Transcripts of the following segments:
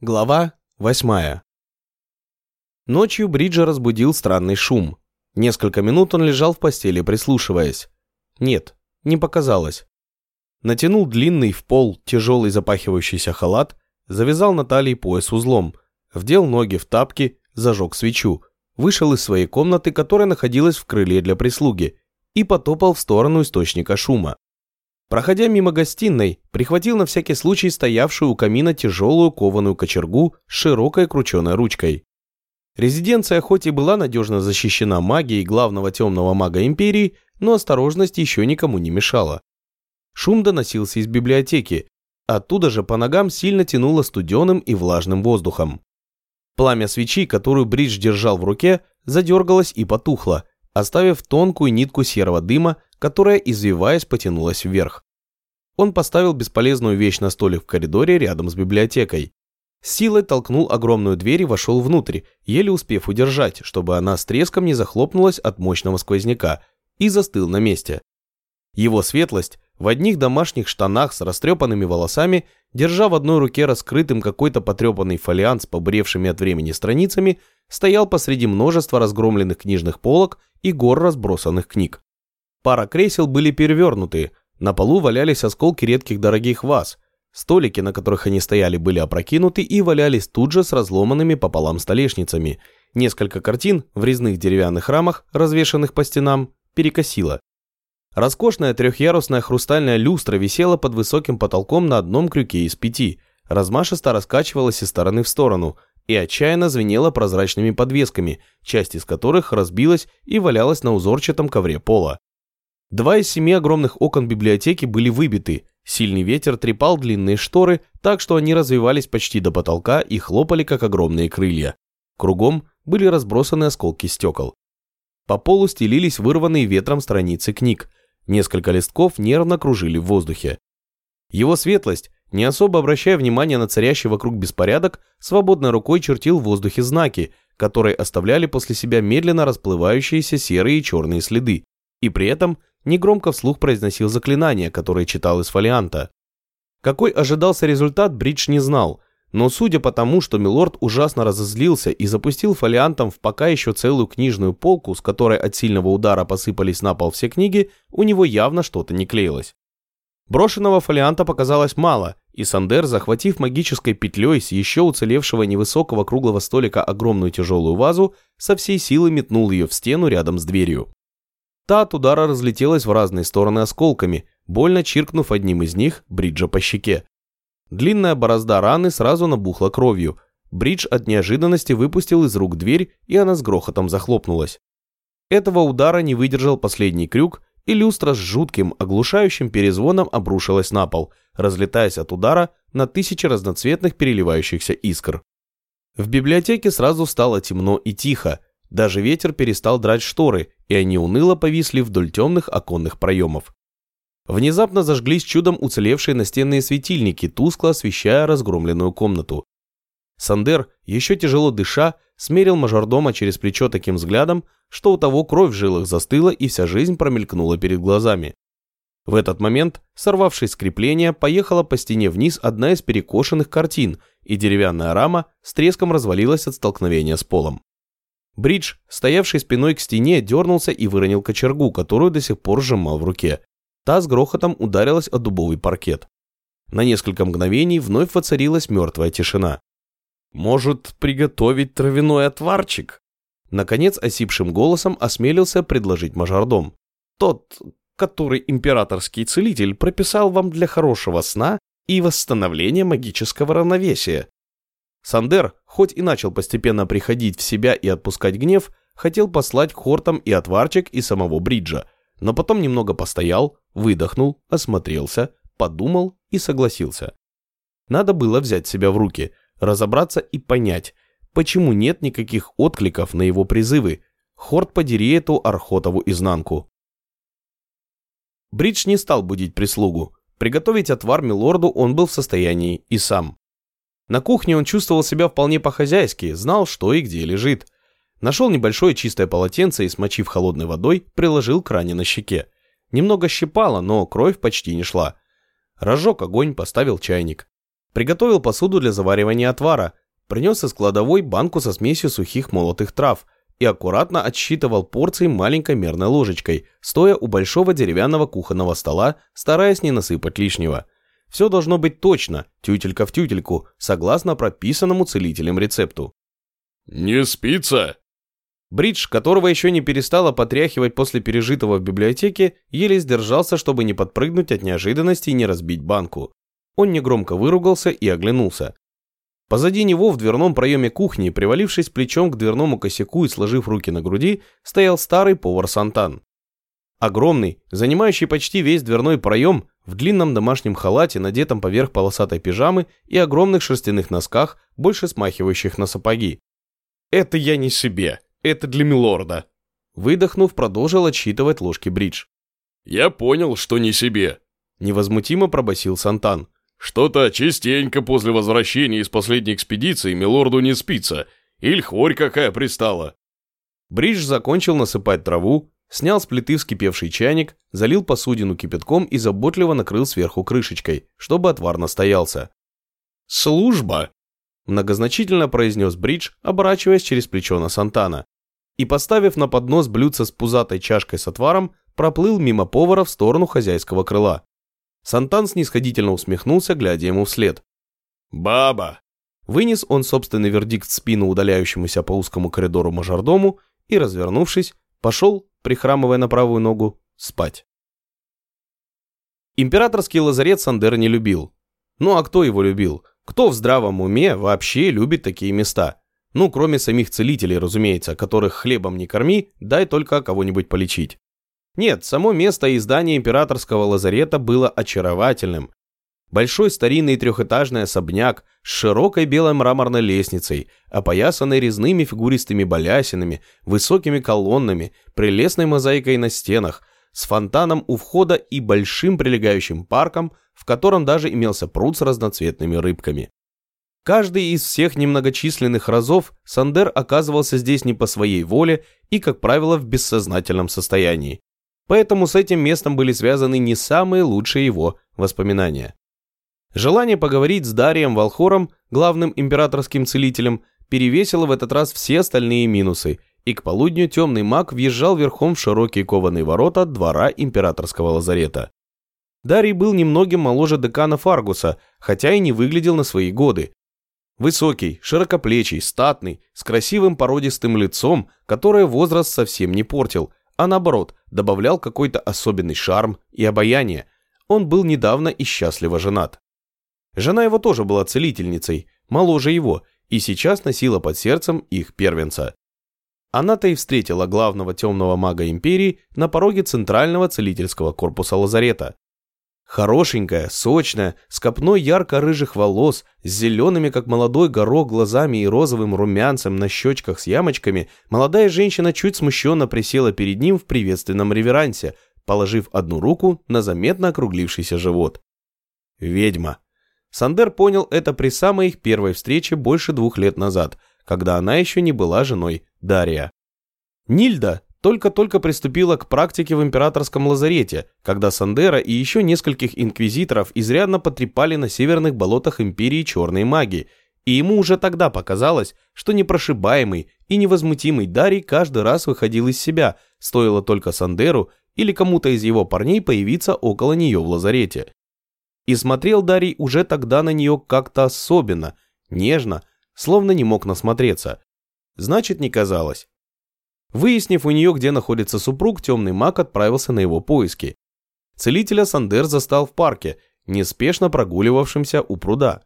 Глава восьмая. Ночью Бриджа разбудил странный шум. Несколько минут он лежал в постели, прислушиваясь. Нет, не показалось. Натянул длинный в пол тяжелый запахивающийся халат, завязал на талии пояс узлом, вдел ноги в тапки, зажег свечу, вышел из своей комнаты, которая находилась в крыле для прислуги, и потопал в сторону источника шума. Проходя мимо гостиной, прихватил на всякий случай стоявшую у камина тяжелую кованую кочергу с широкой крученой ручкой. Резиденция хоть и была надежно защищена магией главного темного мага империи, но осторожность еще никому не мешала. Шум доносился из библиотеки, оттуда же по ногам сильно тянуло студеным и влажным воздухом. Пламя свечи, которую Бридж держал в руке, задергалось и потухло, оставив тонкую нитку серого дыма, которая, извиваясь, потянулась вверх. Он поставил бесполезную вещь на столик в коридоре рядом с библиотекой. С силой толкнул огромную дверь и вошел внутрь, еле успев удержать, чтобы она с треском не захлопнулась от мощного сквозняка, и застыл на месте. Его светлость в одних домашних штанах с растрепанными волосами, держа в одной руке раскрытым какой-то потрепанный фолиант с побревшими от времени страницами, стоял посреди множества разгромленных книжных полок и гор разбросанных книг. Пара кресел были перевернуты, на полу валялись осколки редких дорогих ваз, столики, на которых они стояли, были опрокинуты и валялись тут же с разломанными пополам столешницами. Несколько картин в резных деревянных рамах, развешанных по стенам, перекосило. Роскошная трехъярусная хрустальная люстра висела под высоким потолком на одном крюке из пяти, размашисто раскачивалась из стороны в сторону и отчаянно звенела прозрачными подвесками, часть из которых разбилась и валялась на узорчатом ковре пола. Два из семи огромных окон библиотеки были выбиты, сильный ветер трепал длинные шторы, так что они развивались почти до потолка и хлопали, как огромные крылья. Кругом были разбросаны осколки стекол. По полу стелились вырванные ветром страницы книг, несколько листков нервно кружили в воздухе. Его светлость, не особо обращая внимания на царящий вокруг беспорядок, свободной рукой чертил в воздухе знаки, которые оставляли после себя медленно расплывающиеся серые и черные следы, и при этом негромко вслух произносил заклинание, которое читал из фолианта. Какой ожидался результат, Бридж не знал, но судя по тому, что Милорд ужасно разозлился и запустил фолиантом в пока еще целую книжную полку, с которой от сильного удара посыпались на пол все книги, у него явно что-то не клеилось. Брошенного фолианта показалось мало, и Сандер, захватив магической петлей с еще уцелевшего невысокого круглого столика огромную тяжелую вазу, со всей силы метнул ее в стену рядом с дверью. Та от удара разлетелась в разные стороны осколками, больно чиркнув одним из них Бриджа по щеке. Длинная борозда раны сразу набухла кровью. Бридж от неожиданности выпустил из рук дверь, и она с грохотом захлопнулась. Этого удара не выдержал последний крюк, и люстра с жутким, оглушающим перезвоном обрушилась на пол, разлетаясь от удара на тысячи разноцветных переливающихся искр. В библиотеке сразу стало темно и тихо, даже ветер перестал драть шторы, и они уныло повисли вдоль темных оконных проемов. Внезапно зажглись чудом уцелевшие настенные светильники, тускло освещая разгромленную комнату. Сандер, еще тяжело дыша, смерил мажордома через плечо таким взглядом, что у того кровь в жилах застыла и вся жизнь промелькнула перед глазами. В этот момент, сорвавшись с крепления, поехала по стене вниз одна из перекошенных картин, и деревянная рама с треском развалилась от столкновения с полом. Бридж, стоявший спиной к стене, дернулся и выронил кочергу, которую до сих пор сжимал в руке. Та с грохотом ударилась о дубовый паркет. На несколько мгновений вновь воцарилась мертвая тишина. «Может, приготовить травяной отварчик?» Наконец, осипшим голосом осмелился предложить мажордом. «Тот, который императорский целитель прописал вам для хорошего сна и восстановления магического равновесия. Сандер, хоть и начал постепенно приходить в себя и отпускать гнев, хотел послать к Хортам и отварчик и самого Бриджа, но потом немного постоял, выдохнул, осмотрелся, подумал и согласился. Надо было взять себя в руки, разобраться и понять, почему нет никаких откликов на его призывы. Хорт подери эту Архотову изнанку. Бридж не стал будить прислугу. Приготовить отвар милорду он был в состоянии и сам. На кухне он чувствовал себя вполне по-хозяйски, знал, что и где лежит. Нашел небольшое чистое полотенце и, смочив холодной водой, приложил к ране на щеке. Немного щипало, но кровь почти не шла. Разжег огонь, поставил чайник. Приготовил посуду для заваривания отвара, принес из кладовой банку со смесью сухих молотых трав и аккуратно отсчитывал порции маленькой мерной ложечкой, стоя у большого деревянного кухонного стола, стараясь не насыпать лишнего. Все должно быть точно, тютелька в тютельку, согласно прописанному целителем рецепту. «Не спится?» Бридж, которого еще не перестала потряхивать после пережитого в библиотеке, еле сдержался, чтобы не подпрыгнуть от неожиданности и не разбить банку. Он негромко выругался и оглянулся. Позади него в дверном проеме кухни, привалившись плечом к дверному косяку и сложив руки на груди, стоял старый повар Сантан. Огромный, занимающий почти весь дверной проем, в длинном домашнем халате, надетом поверх полосатой пижамы и огромных шерстяных носках, больше смахивающих на сапоги. «Это я не себе», это для милорда». Выдохнув, продолжил отсчитывать ложки бридж. «Я понял, что не себе», — невозмутимо пробасил Сантан. «Что-то частенько после возвращения из последней экспедиции милорду не спится. Иль хворь какая пристала». Бридж закончил насыпать траву, снял с плиты вскипевший чайник, залил посудину кипятком и заботливо накрыл сверху крышечкой, чтобы отвар настоялся. «Служба!» Многозначительно произнес Бридж, оборачиваясь через плечо на Сантана. И, поставив на поднос блюдце с пузатой чашкой с отваром, проплыл мимо повара в сторону хозяйского крыла. Сантан снисходительно усмехнулся, глядя ему вслед. «Баба!» Вынес он собственный вердикт в спину удаляющемуся по узкому коридору мажордому и, развернувшись, пошел, прихрамывая на правую ногу, спать. Императорский лазарет Сандер не любил. Ну а кто его любил? Кто в здравом уме вообще любит такие места? Ну, кроме самих целителей, разумеется, которых хлебом не корми, дай только кого-нибудь полечить. Нет, само место и здание императорского лазарета было очаровательным. Большой старинный трехэтажный особняк с широкой белой мраморной лестницей, опоясанной резными фигуристыми балясинами, высокими колоннами, прелестной мозаикой на стенах, с фонтаном у входа и большим прилегающим парком – в котором даже имелся пруд с разноцветными рыбками. Каждый из всех немногочисленных разов Сандер оказывался здесь не по своей воле и, как правило, в бессознательном состоянии. Поэтому с этим местом были связаны не самые лучшие его воспоминания. Желание поговорить с Дарием Волхором, главным императорским целителем, перевесило в этот раз все остальные минусы, и к полудню темный маг въезжал верхом в широкие кованые ворота двора императорского лазарета. Дарий был немногим моложе декана Фаргуса, хотя и не выглядел на свои годы. Высокий, широкоплечий, статный, с красивым породистым лицом, которое возраст совсем не портил, а наоборот, добавлял какой-то особенный шарм и обаяние. Он был недавно и счастливо женат. Жена его тоже была целительницей, моложе его, и сейчас носила под сердцем их первенца. Она-то и встретила главного темного мага империи на пороге центрального целительского корпуса лазарета. Хорошенькая, сочная, с копной ярко-рыжих волос, с зелеными, как молодой горох, глазами и розовым румянцем на щечках с ямочками, молодая женщина чуть смущенно присела перед ним в приветственном реверансе, положив одну руку на заметно округлившийся живот. Ведьма. Сандер понял это при самой их первой встрече больше двух лет назад, когда она еще не была женой Дария. Нильда только-только приступила к практике в императорском лазарете, когда Сандера и еще нескольких инквизиторов изрядно потрепали на северных болотах империи черной магии, и ему уже тогда показалось, что непрошибаемый и невозмутимый Дарий каждый раз выходил из себя, стоило только Сандеру или кому-то из его парней появиться около нее в лазарете. И смотрел Дарий уже тогда на нее как-то особенно, нежно, словно не мог насмотреться. Значит, не казалось. Выяснив у нее, где находится супруг, темный маг отправился на его поиски. Целителя Сандер застал в парке, неспешно прогуливавшимся у пруда.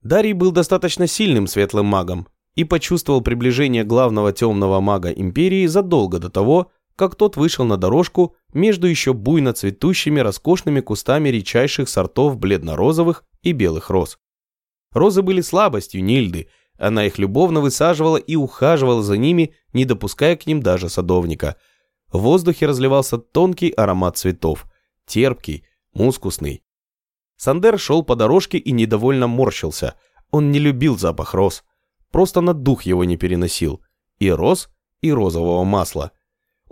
Дарий был достаточно сильным светлым магом и почувствовал приближение главного темного мага империи задолго до того, как тот вышел на дорожку между еще буйно цветущими роскошными кустами редчайших сортов бледно-розовых и белых роз. Розы были слабостью Нильды – она их любовно высаживала и ухаживала за ними, не допуская к ним даже садовника. В воздухе разливался тонкий аромат цветов, терпкий, мускусный. Сандер шел по дорожке и недовольно морщился. Он не любил запах роз. Просто на дух его не переносил. И роз, и розового масла.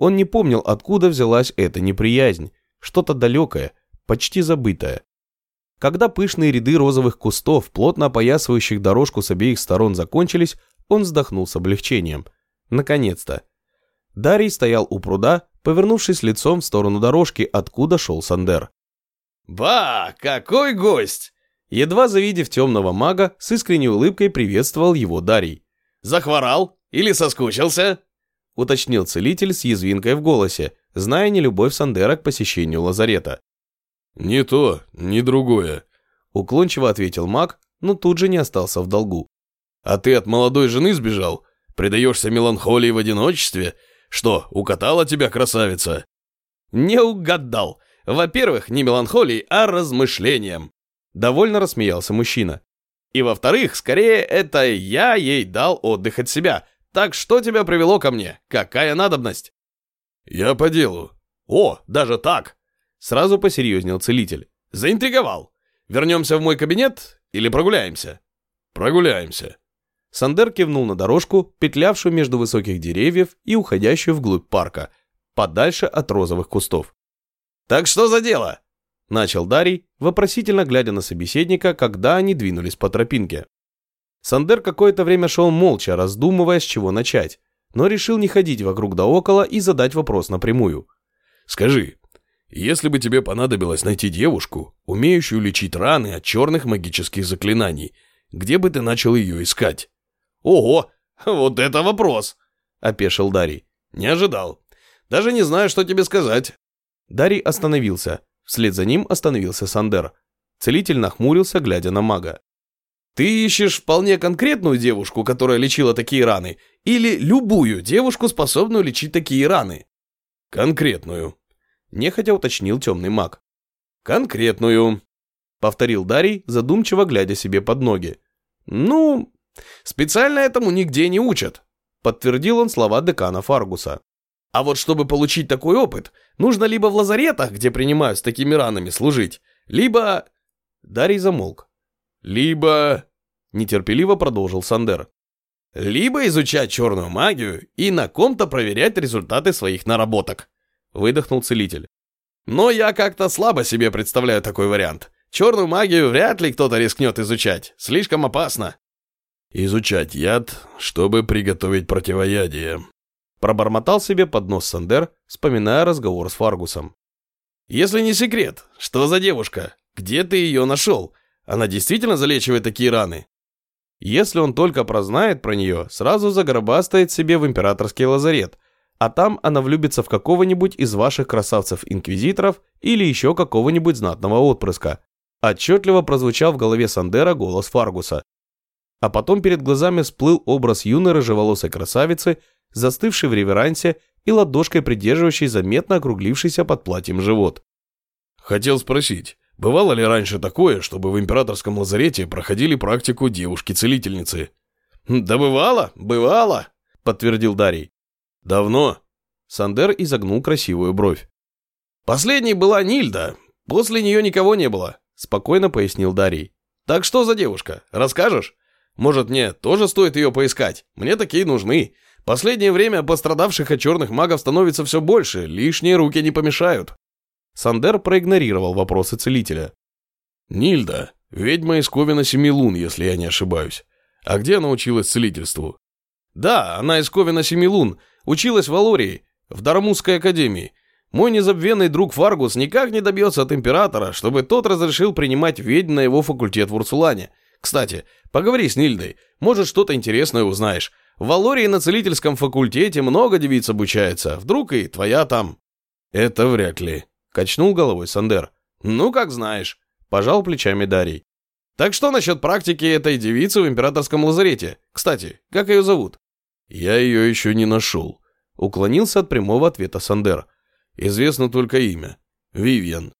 Он не помнил, откуда взялась эта неприязнь. Что-то далекое, почти забытое. Когда пышные ряды розовых кустов, плотно опоясывающих дорожку с обеих сторон, закончились, он вздохнул с облегчением. Наконец-то. Дарий стоял у пруда, повернувшись лицом в сторону дорожки, откуда шел Сандер. «Ба, какой гость!» Едва завидев темного мага, с искренней улыбкой приветствовал его Дарий. «Захворал? Или соскучился?» Уточнил целитель с язвинкой в голосе, зная нелюбовь Сандера к посещению лазарета. «Не то, не другое», — уклончиво ответил маг, но тут же не остался в долгу. «А ты от молодой жены сбежал? Предаешься меланхолии в одиночестве? Что, укатала тебя красавица?» «Не угадал. Во-первых, не меланхолией, а размышлением». Довольно рассмеялся мужчина. «И во-вторых, скорее, это я ей дал отдых от себя. Так что тебя привело ко мне? Какая надобность?» «Я по делу». «О, даже так!» Сразу посерьезнел целитель. «Заинтриговал. Вернемся в мой кабинет или прогуляемся?» «Прогуляемся». Сандер кивнул на дорожку, петлявшую между высоких деревьев и уходящую вглубь парка, подальше от розовых кустов. «Так что за дело?» Начал Дарий, вопросительно глядя на собеседника, когда они двинулись по тропинке. Сандер какое-то время шел молча, раздумывая, с чего начать, но решил не ходить вокруг да около и задать вопрос напрямую. «Скажи, если бы тебе понадобилось найти девушку, умеющую лечить раны от черных магических заклинаний, где бы ты начал ее искать?» «Ого, вот это вопрос!» – опешил Дарий. «Не ожидал. Даже не знаю, что тебе сказать». Дарий остановился. Вслед за ним остановился Сандер. Целитель нахмурился, глядя на мага. «Ты ищешь вполне конкретную девушку, которая лечила такие раны, или любую девушку, способную лечить такие раны?» «Конкретную», нехотя уточнил темный маг. «Конкретную», — повторил Дарий, задумчиво глядя себе под ноги. «Ну, специально этому нигде не учат», — подтвердил он слова декана Фаргуса. «А вот чтобы получить такой опыт, нужно либо в лазаретах, где принимают с такими ранами, служить, либо...» Дарий замолк. «Либо...» — нетерпеливо продолжил Сандер. «Либо изучать черную магию и на ком-то проверять результаты своих наработок», выдохнул целитель. Но я как-то слабо себе представляю такой вариант. Черную магию вряд ли кто-то рискнет изучать. Слишком опасно. Изучать яд, чтобы приготовить противоядие. Пробормотал себе под нос Сандер, вспоминая разговор с Фаргусом. Если не секрет, что за девушка? Где ты ее нашел? Она действительно залечивает такие раны? Если он только прознает про нее, сразу загробастает себе в императорский лазарет – а там она влюбится в какого-нибудь из ваших красавцев-инквизиторов или еще какого-нибудь знатного отпрыска. Отчетливо прозвучал в голове Сандера голос Фаргуса. А потом перед глазами всплыл образ юной рыжеволосой красавицы, застывшей в реверансе и ладошкой придерживающей заметно округлившийся под платьем живот. «Хотел спросить, бывало ли раньше такое, чтобы в императорском лазарете проходили практику девушки-целительницы?» «Да бывало, бывало», — подтвердил Дарий. «Давно?» Сандер изогнул красивую бровь. «Последней была Нильда. После нее никого не было», — спокойно пояснил Дарий. «Так что за девушка? Расскажешь? Может, мне тоже стоит ее поискать? Мне такие нужны. Последнее время пострадавших от черных магов становится все больше, лишние руки не помешают». Сандер проигнорировал вопросы целителя. «Нильда, ведьма из Ковина Семи Лун, если я не ошибаюсь. А где она училась целительству?» «Да, она из Ковина Семи Лун, Училась в Алории, в Дармузской академии. Мой незабвенный друг Фаргус никак не добьется от императора, чтобы тот разрешил принимать ведьм на его факультет в Урсулане. Кстати, поговори с Нильдой, может что-то интересное узнаешь. В Алории на целительском факультете много девиц обучается, вдруг и твоя там». «Это вряд ли», — качнул головой Сандер. «Ну, как знаешь», — пожал плечами Дарий. «Так что насчет практики этой девицы в императорском лазарете? Кстати, как ее зовут?» «Я ее еще не нашел», — уклонился от прямого ответа Сандер. «Известно только имя. Вивьен».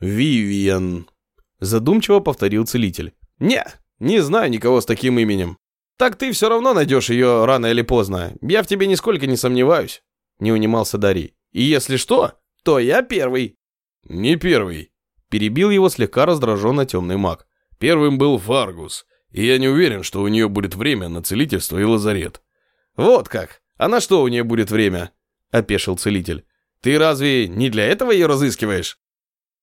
«Вивьен», — задумчиво повторил целитель. «Не, не знаю никого с таким именем. Так ты все равно найдешь ее рано или поздно. Я в тебе нисколько не сомневаюсь», — не унимался Дарий. «И если что, то я первый». «Не первый», — перебил его слегка раздраженно темный маг. «Первым был Фаргус, и я не уверен, что у нее будет время на целительство и лазарет». «Вот как! А на что у нее будет время?» – опешил целитель. «Ты разве не для этого ее разыскиваешь?»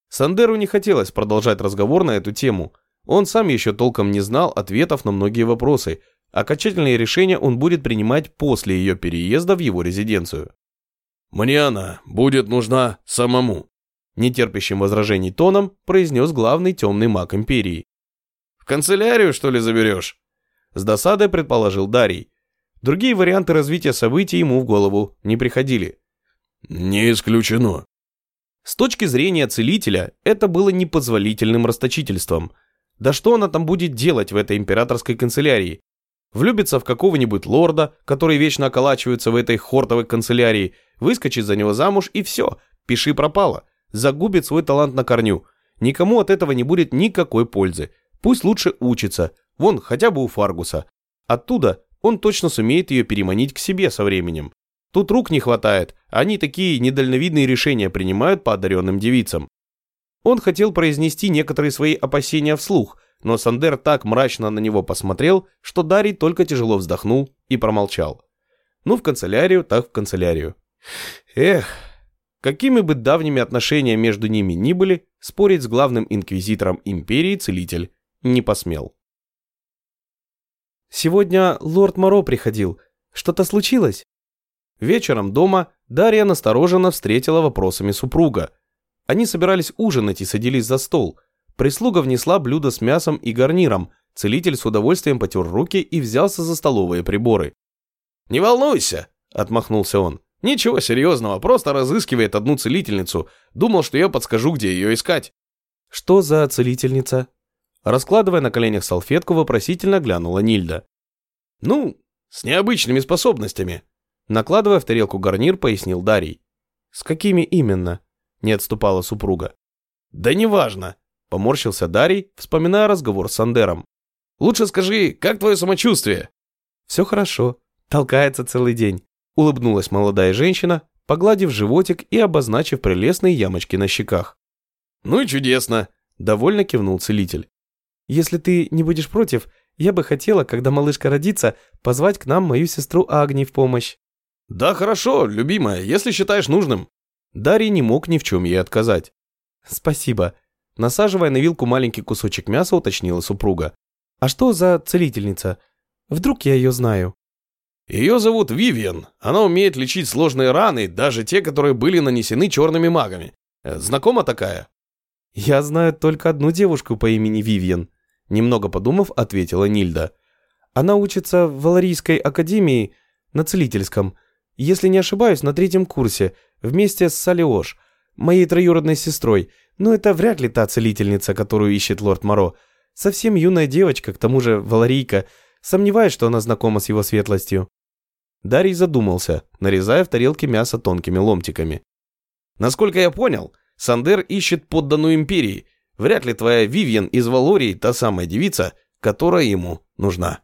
Сандеру не хотелось продолжать разговор на эту тему. Он сам еще толком не знал ответов на многие вопросы. Окончательные решения он будет принимать после ее переезда в его резиденцию. «Мне она будет нужна самому», – нетерпящим возражений тоном произнес главный темный маг Империи. «В канцелярию, что ли, заберешь?» С досадой предположил Дарий. Другие варианты развития событий ему в голову не приходили. «Не исключено». С точки зрения целителя, это было непозволительным расточительством. Да что она там будет делать в этой императорской канцелярии? Влюбится в какого-нибудь лорда, который вечно околачивается в этой хортовой канцелярии, выскочит за него замуж и все, пиши пропало. Загубит свой талант на корню. Никому от этого не будет никакой пользы. Пусть лучше учится, вон хотя бы у Фаргуса. Оттуда он точно сумеет ее переманить к себе со временем. Тут рук не хватает, они такие недальновидные решения принимают по одаренным девицам. Он хотел произнести некоторые свои опасения вслух, но Сандер так мрачно на него посмотрел, что Дарий только тяжело вздохнул и промолчал. Ну, в канцелярию, так в канцелярию. Эх, какими бы давними отношения между ними ни были, спорить с главным инквизитором империи целитель не посмел. «Сегодня лорд Моро приходил. Что-то случилось?» Вечером дома Дарья настороженно встретила вопросами супруга. Они собирались ужинать и садились за стол. Прислуга внесла блюдо с мясом и гарниром. Целитель с удовольствием потер руки и взялся за столовые приборы. «Не волнуйся», — отмахнулся он. «Ничего серьезного, просто разыскивает одну целительницу. Думал, что я подскажу, где ее искать». «Что за целительница?» Раскладывая на коленях салфетку, вопросительно глянула Нильда. «Ну, с необычными способностями», Накладывая в тарелку гарнир, пояснил Дарий. «С какими именно?» – не отступала супруга. «Да неважно», – поморщился Дарий, вспоминая разговор с Андером. «Лучше скажи, как твое самочувствие?» «Все хорошо. Толкается целый день», – улыбнулась молодая женщина, погладив животик и обозначив прелестные ямочки на щеках. «Ну и чудесно», – довольно кивнул целитель. «Если ты не будешь против, я бы хотела, когда малышка родится, позвать к нам мою сестру Агни в помощь». «Да хорошо, любимая, если считаешь нужным». Дарья не мог ни в чем ей отказать. «Спасибо», – насаживая на вилку маленький кусочек мяса, уточнила супруга. «А что за целительница? Вдруг я ее знаю?» «Ее зовут Вивиан. Она умеет лечить сложные раны, даже те, которые были нанесены черными магами. Э, знакома такая?» «Я знаю только одну девушку по имени Вивиан», – немного подумав, ответила Нильда. «Она учится в Валарийской академии на целительском – если не ошибаюсь, на третьем курсе, вместе с Салиош, моей троюродной сестрой, но это вряд ли та целительница, которую ищет лорд Моро. Совсем юная девочка, к тому же валарийка, сомневаюсь, что она знакома с его светлостью». Дарий задумался, нарезая в тарелке мясо тонкими ломтиками. «Насколько я понял, Сандер ищет подданную империи. Вряд ли твоя Вивьен из Валории та самая девица, которая ему нужна».